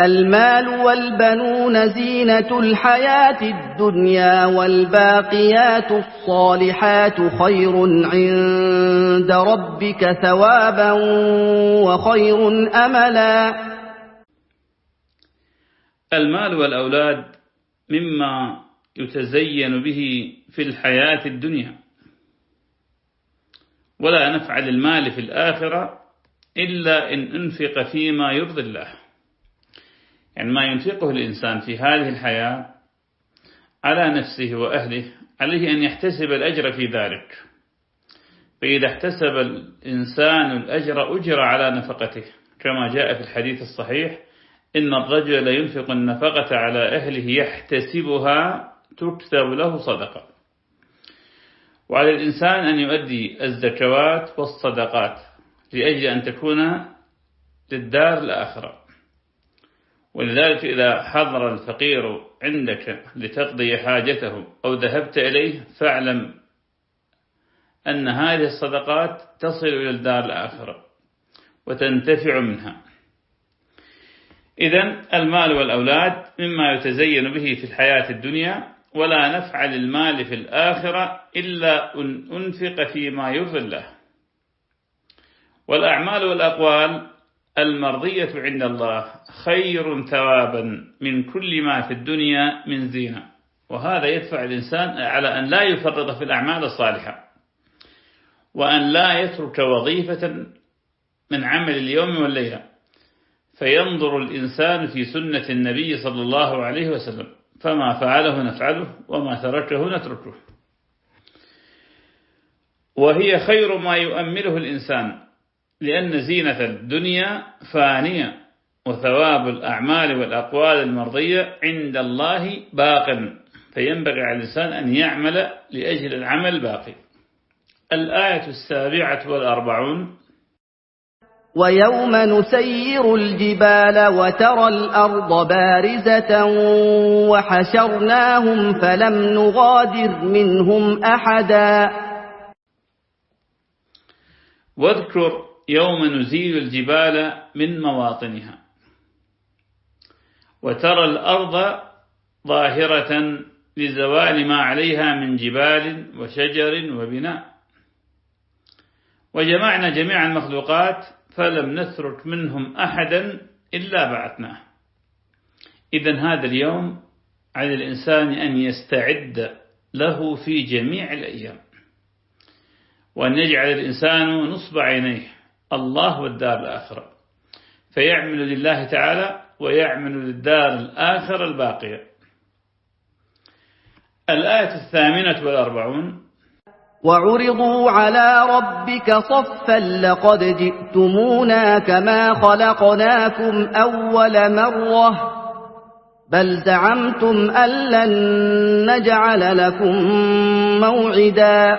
المال والبنون زينة الحياة الدنيا والباقيات الصالحات خير عند ربك ثوابا وخير أملا. المال والأولاد مما يتزين به في الحياة الدنيا. ولا نفعل المال في الآخرة إلا إن أنفق فيما يرضي الله. يعني ما ينفقه الإنسان في هذه الحياة على نفسه وأهله عليه أن يحتسب الأجر في ذلك. فإذا احتسب الإنسان الأجر أجر على نفقته. كما جاء في الحديث الصحيح إن الرجل ينفق النفقة على أهله يحتسبها تكتب له صدقة. وعلى الإنسان أن يؤدي الزكوات والصدقات لأجل أن تكون للدار الآخرة. ولذلك إذا حضر الفقير عندك لتقضي حاجته أو ذهبت إليه فاعلم أن هذه الصدقات تصل إلى الدار الآخرة وتنتفع منها. إذا المال والأولاد مما يتزين به في الحياة الدنيا ولا نفع للمال في الآخرة إلا أن أنفق فيما يرضي الله. والأعمال والأقوال المرضية عند الله خير ثوابا من كل ما في الدنيا من زينة. وهذا يدفع الإنسان على أن لا يفرط في الأعمال الصالحة وأن لا يترك وظيفة من عمل اليوم والليلة. فينظر الإنسان في سنة النبي صلى الله عليه وسلم فما فعله نفعله وما تركه نتركه. وهي خير ما يؤمله الإنسان. لأن زينة الدنيا فانية وثواب الأعمال والأقوال المرضية عند الله باق. فينبغي على الإنسان أن يعمل لأجل العمل باقي. الآية السابعة والأربعون. ويوم نسير الجبال وترى الأرض بارزة وحشرناهم فلم نغادر منهم أحدا. واذكر يوم نزيل الجبال من مواطنها. وترى الأرض ظاهرة لزوال ما عليها من جبال وشجر وبناء. وجمعنا جميع المخلوقات فلم نترك منهم أحدا إلا بعثناه. إذا هذا اليوم على الإنسان أن يستعد له في جميع الأيام. وأن يجعل الإنسان نصب عينيه. الله والدار الآخرة. فيعمل لله تعالى ويعمل للدار الآخرة الباقية. الآية الثامنة والأربعون. وعرضوا على ربك صفا لقد جئتمونا كما خلقناكم أول مرة. بل زعمتم أن لن نجعل لكم موعدا.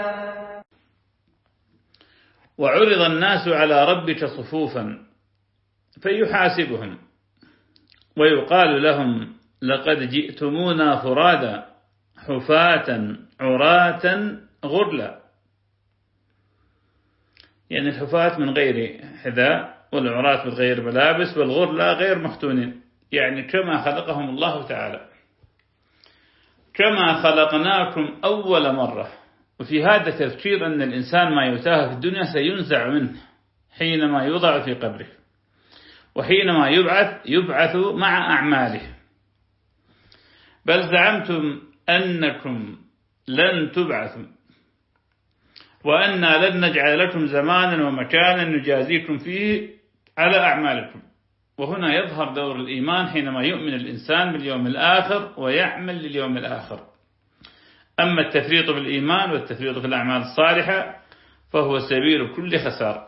وعرض الناس على ربك صفوفا فيحاسبهم ويقال لهم لقد جئتمونا فرادا حفاة عراة غرلا. يعني الحفاة من غير حذاء والعراة من غير ملابس والغرلا غير مختونين يعني كما خلقهم الله تعالى. كما خلقناكم أول مرة. وفي هذا تذكير أن الإنسان ما يتاه في الدنيا سينزع منه حينما يوضع في قبره وحينما يبعث يبعث مع أعماله. بل زعمتم أنكم لن تبعثوا وأنا لن نجعل لكم زمانا ومكانا نجازيكم فيه على أعمالكم. وهنا يظهر دور الإيمان حينما يؤمن الإنسان باليوم الآخر ويعمل لليوم الآخر. أما التفريط بالإيمان والتفريط في الأعمال الصالحة فهو سبيل كل خسار.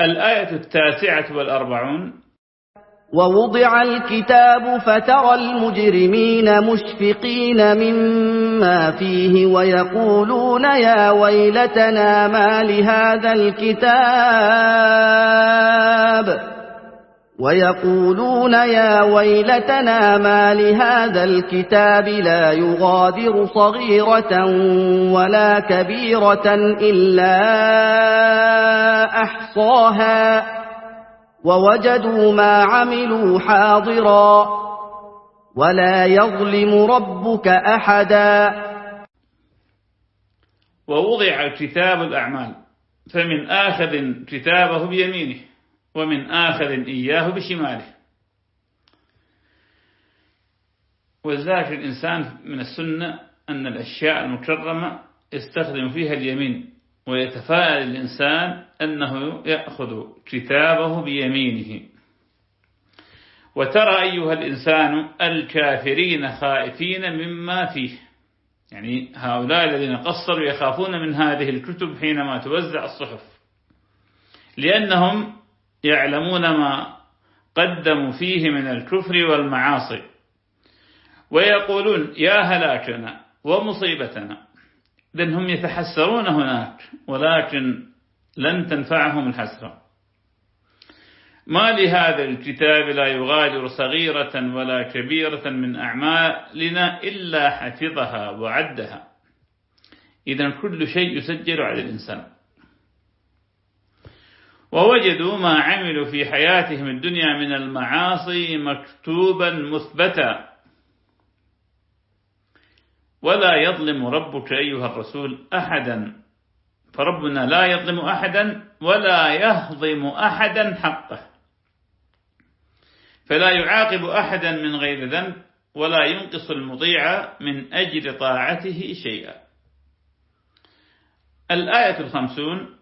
الآية التاسعة والأربعون. ووضع الكتاب فترى المجرمين مشفقين مما فيه ويقولون يا ويلتنا ما لهذا الكتاب؟ ويقولون يا ويلتنا ما لهذا الكتاب لا يغادر صغيرة ولا كبيرة إلا أحصاها ووجدوا ما عملوا حاضرا ولا يظلم ربك أحدا. ووضع كتاب الأعمال فمن آخذ كتابه بيمينه. ومن آخذ إياه بشماله. وذلك الإنسان من السنة أن الأشياء المكرمة يستخدم فيها اليمين ويتفاءل الإنسان أنه يأخذ كتابه بيمينه. وترى أيها الإنسان الكافرين خائفين مما فيه. يعني هؤلاء الذين قصروا يخافون من هذه الكتب حينما توزع الصحف. لأنهم يعلمون ما قدموا فيه من الكفر والمعاصي. ويقولون يا هلاكنا ومصيبتنا. لأنهم يتحسرون هناك ولكن لن تنفعهم الحسرة. ما لهذا الكتاب لا يغادر صغيرة ولا كبيرة من أعمالنا إلا حفظها وعدها. إذا كل شيء يسجل على الإنسان. ووجدوا ما عملوا في حياتهم الدنيا من المعاصي مكتوبا مثبتا. ولا يظلم ربك أيها الرسول أحدا. فربنا لا يظلم أحدا ولا يهضم أحدا حقه. فلا يعاقب أحدا من غير ذنب ولا ينقص المطيع من أجل طاعته شيئا. الآية الخمسون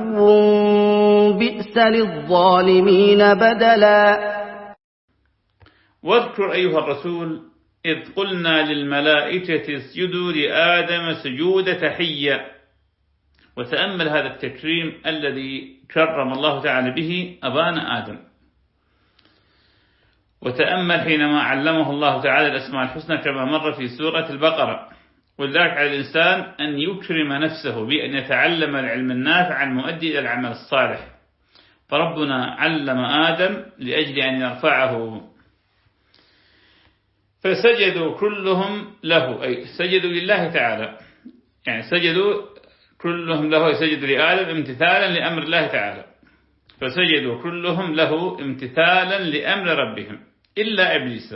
بئس للظالمين بدلا. واذكر أيها الرسول إذ قلنا للملائكة اسجدوا لآدم سجود تحية. وتأمل هذا التكريم الذي كرم الله تعالى به أبانا آدم. وتأمل حينما علمه الله تعالى الأسماء الحسنى كما مر في سورة البقرة. ولذلك على الإنسان أن يكرم نفسه بأن يتعلم العلم النافع المؤدي إلى العمل الصالح. فربنا علم آدم لأجل أن يرفعه. فسجدوا كلهم له أي سجدوا لله تعالى. يعني سجدوا كلهم له سجدوا لآدم امتثالا لأمر الله تعالى. فسجدوا كلهم له امتثالا لأمر ربهم. إلا إبليس.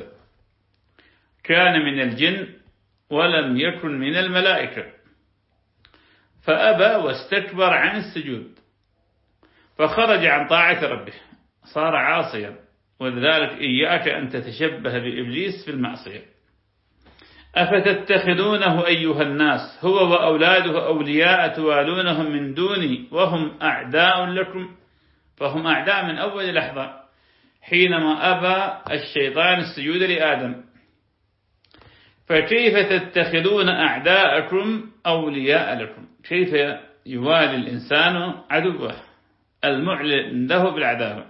كان من الجن ولم يكن من الملائكة. فأبى واستكبر عن السجود. فخرج عن طاعة ربه. صار عاصيا. ولذلك إياك أن تتشبه بإبليس في المعصية. أفتتخذونه أيها الناس؟ هو وأولاده أولياء توالونهم من دوني وهم أعداء لكم. فهم أعداء من أول لحظة. حينما أبى الشيطان السجود لآدم. فكيف تتخذون أعداءكم أولياء لكم؟ كيف يوالي الإنسان عدوه المعلن له بالعداوة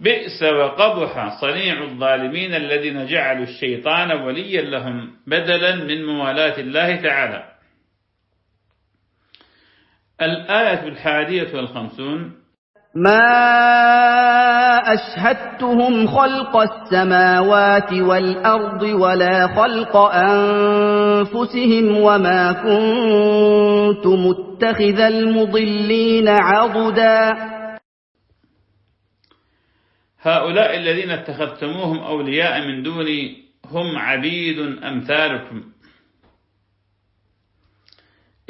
بئس وقبح صنيع الظالمين الذين جعلوا الشيطان وليا لهم بدلا من موالاة الله تعالى. الآية الحادية والخمسون ما أشهدتهم خلق السماوات والأرض ولا خلق أنفسهم وما كنت متخذ المضلين عضدا هؤلاء الذين اتخذتموهم أولياء من دوني هم عبيد أمثالكم.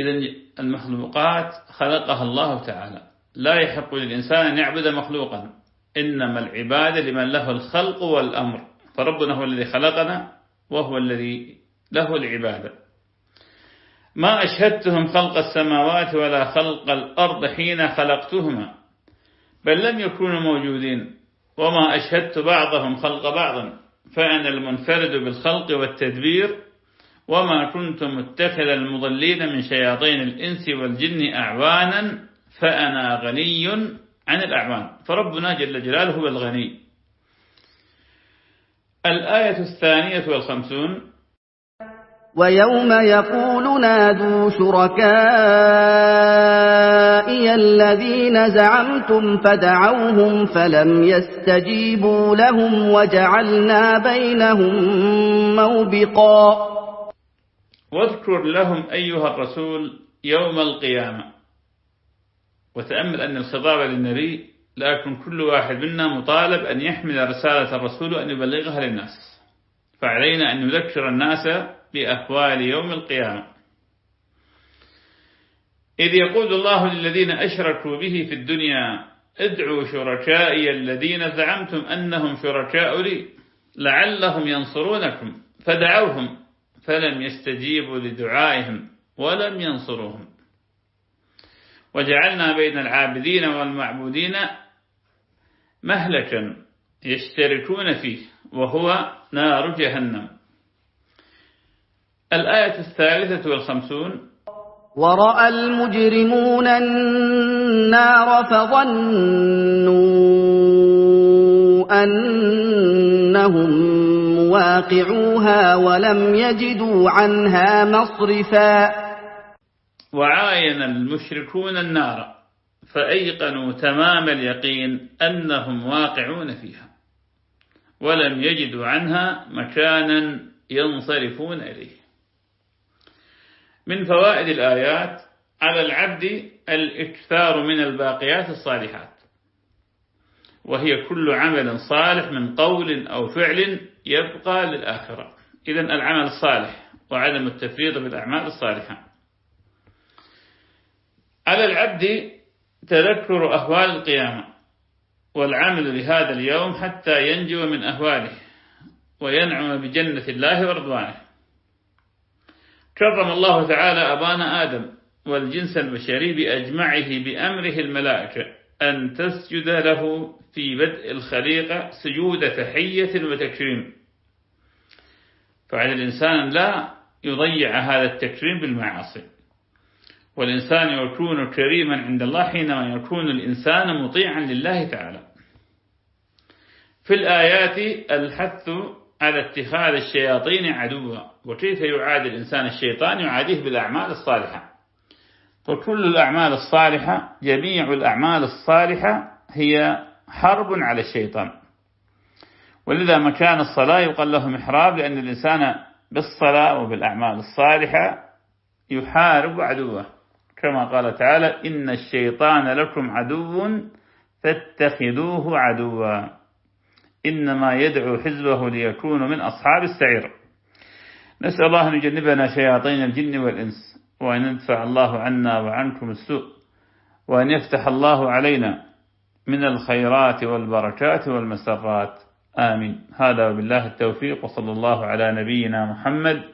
إذا المخلوقات خلقها الله تعالى. لا يحق للإنسان أن يعبد مخلوقا إنما العبادة لمن له الخلق والأمر. فربنا هو الذي خلقنا وهو الذي له العبادة. ما أشهدتهم خلق السماوات ولا خلق الأرض حين خلقتهما بل لم يكونوا موجودين. وما أشهدت بعضهم خلق بعض فأنا المنفرد بالخلق والتدبير وما كنت متخذ المضلين من شياطين الإنس والجن أعوانا. فأنا غني عن الأعوان فربنا جل جلاله هو الغني. الآية الثانية والخمسون. ويوم يقول نادوا شركائي الذين زعمتم فدعوهم فلم يستجيبوا لهم وجعلنا بينهم موبقا. واذكر لهم أيها الرسول يوم القيامة. وتأمل أن الخطاب للنبي لكن كل واحد منا مطالب أن يحمل رسالة الرسول وأن يبلغها للناس. فعلينا أن نذكر الناس بأحوال يوم القيامة. إذ يقول الله للذين أشركوا به في الدنيا ادعوا شركائي الذين زعمتم أنهم شركاء لي لعلهم ينصرونكم فدعوهم فلم يستجيبوا لدعائهم ولم ينصروهم. وجعلنا بين العابدين والمعبودين مهلكا يشتركون فيه وهو نار جهنم. الآية الثالثة والخمسون. ورأى المجرمون النار فظنوا أنهم مواقعوها ولم يجدوا عنها مصرفا. وعاين المشركون النار فأيقنوا تمام اليقين أنهم واقعون فيها ولم يجدوا عنها مكانا ينصرفون إليه. من فوائد الآيات على العبد الإكثار من الباقيات الصالحات وهي كل عمل صالح من قول أو فعل يبقى للآخرة. إذا العمل الصالح وعدم التفريط بالأعمال الصالحة. على العبد تذكر أهوال القيامة والعمل لهذا اليوم حتى ينجو من أهواله وينعم بجنة الله ورضوانه. كرم الله تعالى أبانا آدم والجنس البشري بأجمعه بأمره الملائكة أن تسجد له في بدء الخليقة سجود تحية وتكريم. فعلى الإنسان لا يضيع هذا التكريم بالمعاصي. والإنسان يكون كريما عند الله حينما يكون الإنسان مطيعا لله تعالى. في الآيات الحث على اتخاذ الشياطين عدوا وكيف يعادي الإنسان الشيطان؟ يعاديه بالأعمال الصالحة. فكل الأعمال الصالحة جميع الأعمال الصالحة هي حرب على الشيطان. ولذا مكان الصلاة يقال له محراب لأن الإنسان بالصلاة وبالأعمال الصالحة يحارب عدوه. كما قال تعالى إن الشيطان لكم عدو فاتخذوه عدوا. إنما يدعو حزبه ليكونوا من أصحاب السعير. نسأل الله أن يجنبنا شياطين الجن والإنس وأن يدفع الله عنا وعنكم السوء وأن يفتح الله علينا من الخيرات والبركات والمسرات. آمين. هذا وبالله التوفيق وصلى الله على نبينا محمد